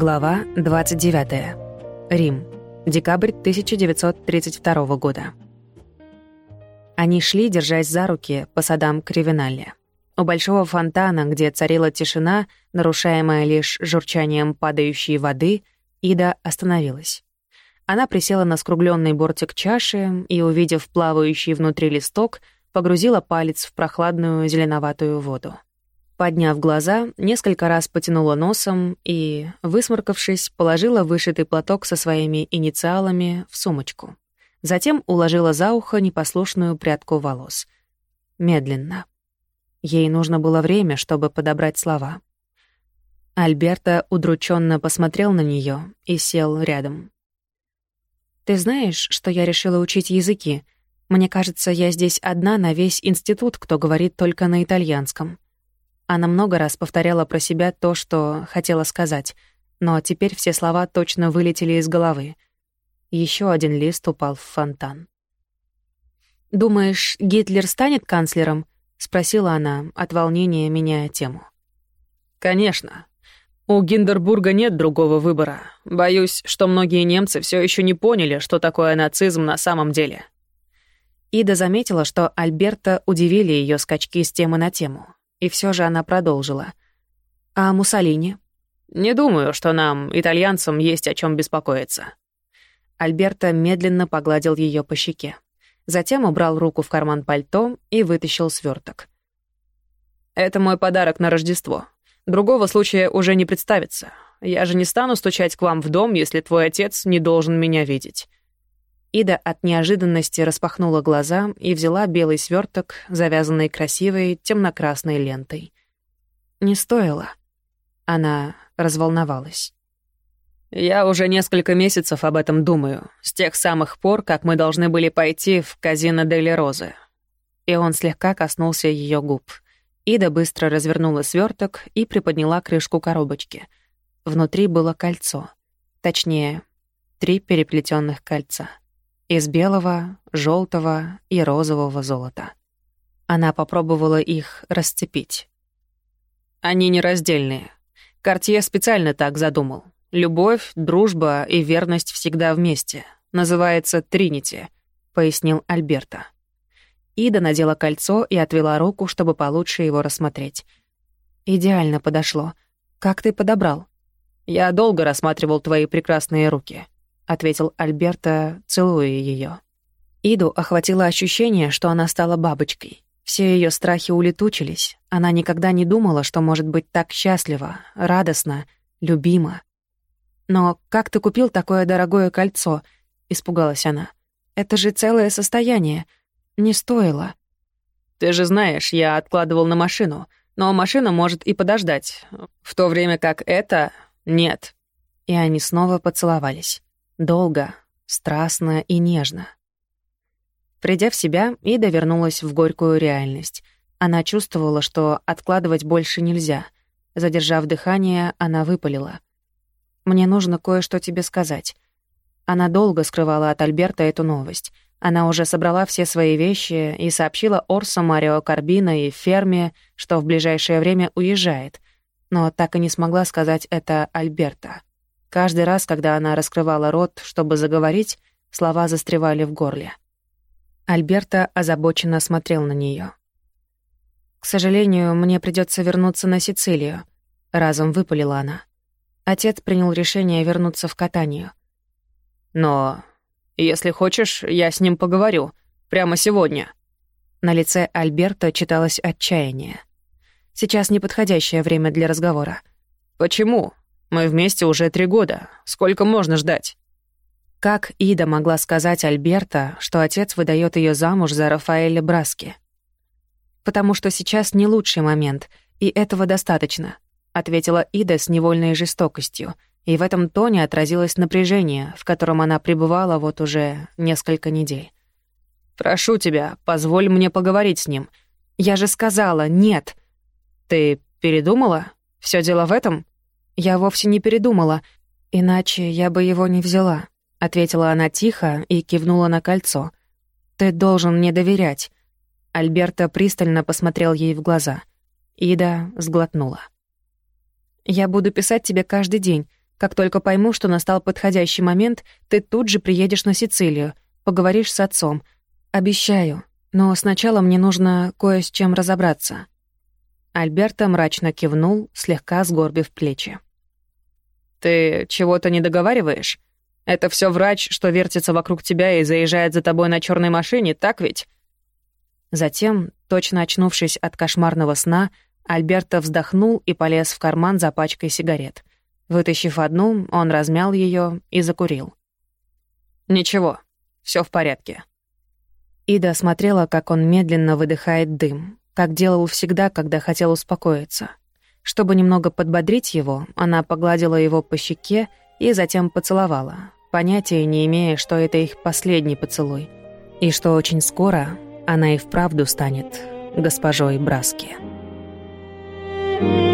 Глава 29. Рим. Декабрь 1932 года. Они шли, держась за руки, по садам Кривинале. У большого фонтана, где царила тишина, нарушаемая лишь журчанием падающей воды, Ида остановилась. Она присела на скругленный бортик чаши и, увидев плавающий внутри листок, погрузила палец в прохладную зеленоватую воду. Подняв глаза, несколько раз потянула носом и, высморкавшись, положила вышитый платок со своими инициалами в сумочку. Затем уложила за ухо непослушную прядку волос. Медленно. Ей нужно было время, чтобы подобрать слова. Альберта удрученно посмотрел на нее и сел рядом. «Ты знаешь, что я решила учить языки? Мне кажется, я здесь одна на весь институт, кто говорит только на итальянском». Она много раз повторяла про себя то, что хотела сказать, но теперь все слова точно вылетели из головы. Еще один лист упал в фонтан. «Думаешь, Гитлер станет канцлером?» — спросила она, от волнения меняя тему. «Конечно. У Гиндербурга нет другого выбора. Боюсь, что многие немцы все еще не поняли, что такое нацизм на самом деле». Ида заметила, что Альберта удивили ее скачки с темы на тему. И все же она продолжила. «А Муссолини?» «Не думаю, что нам, итальянцам, есть о чем беспокоиться». Альберто медленно погладил ее по щеке. Затем убрал руку в карман пальто и вытащил сверток. «Это мой подарок на Рождество. Другого случая уже не представится. Я же не стану стучать к вам в дом, если твой отец не должен меня видеть. Ида от неожиданности распахнула глаза и взяла белый сверток, завязанный красивой темно-красной лентой. Не стоило. Она разволновалась. «Я уже несколько месяцев об этом думаю, с тех самых пор, как мы должны были пойти в казино Дели Розы». И он слегка коснулся ее губ. Ида быстро развернула сверток и приподняла крышку коробочки. Внутри было кольцо. Точнее, три переплетенных кольца из белого, желтого и розового золота. Она попробовала их расцепить. Они нераздельные. Кортье специально так задумал. Любовь, дружба и верность всегда вместе. Называется Тринити, пояснил Альберта. Ида надела кольцо и отвела руку, чтобы получше его рассмотреть. Идеально подошло. Как ты подобрал? Я долго рассматривал твои прекрасные руки ответил Альберта, целуя ее. Иду охватило ощущение, что она стала бабочкой. Все ее страхи улетучились. Она никогда не думала, что может быть так счастлива, радостна, любима. «Но как ты купил такое дорогое кольцо?» — испугалась она. «Это же целое состояние. Не стоило». «Ты же знаешь, я откладывал на машину, но машина может и подождать, в то время как это — нет». И они снова поцеловались. Долго, страстно и нежно. Придя в себя, Ида вернулась в горькую реальность. Она чувствовала, что откладывать больше нельзя. Задержав дыхание, она выпалила. «Мне нужно кое-что тебе сказать». Она долго скрывала от Альберта эту новость. Она уже собрала все свои вещи и сообщила Орсу, Марио Карбино и Ферме, что в ближайшее время уезжает, но так и не смогла сказать это Альберта. Каждый раз, когда она раскрывала рот, чтобы заговорить, слова застревали в горле. Альберта озабоченно смотрел на нее. «К сожалению, мне придется вернуться на Сицилию», — разом выпалила она. Отец принял решение вернуться в катанию. «Но если хочешь, я с ним поговорю. Прямо сегодня». На лице Альберта читалось отчаяние. «Сейчас неподходящее время для разговора». «Почему?» Мы вместе уже три года. Сколько можно ждать?» Как Ида могла сказать Альберта, что отец выдает ее замуж за Рафаэля Браски? «Потому что сейчас не лучший момент, и этого достаточно», — ответила Ида с невольной жестокостью, и в этом тоне отразилось напряжение, в котором она пребывала вот уже несколько недель. «Прошу тебя, позволь мне поговорить с ним. Я же сказала, нет». «Ты передумала? Все дело в этом?» Я вовсе не передумала, иначе я бы его не взяла», — ответила она тихо и кивнула на кольцо. «Ты должен мне доверять». Альберта пристально посмотрел ей в глаза. Ида сглотнула. «Я буду писать тебе каждый день. Как только пойму, что настал подходящий момент, ты тут же приедешь на Сицилию, поговоришь с отцом. Обещаю. Но сначала мне нужно кое с чем разобраться». Альберто мрачно кивнул, слегка сгорбив плечи. «Ты чего-то не договариваешь? Это все врач, что вертится вокруг тебя и заезжает за тобой на черной машине, так ведь?» Затем, точно очнувшись от кошмарного сна, Альберто вздохнул и полез в карман за пачкой сигарет. Вытащив одну, он размял ее и закурил. «Ничего, все в порядке». Ида смотрела, как он медленно выдыхает дым, как делал всегда, когда хотел успокоиться. Чтобы немного подбодрить его, она погладила его по щеке и затем поцеловала, понятия не имея, что это их последний поцелуй, и что очень скоро она и вправду станет госпожой Браски. Thank you.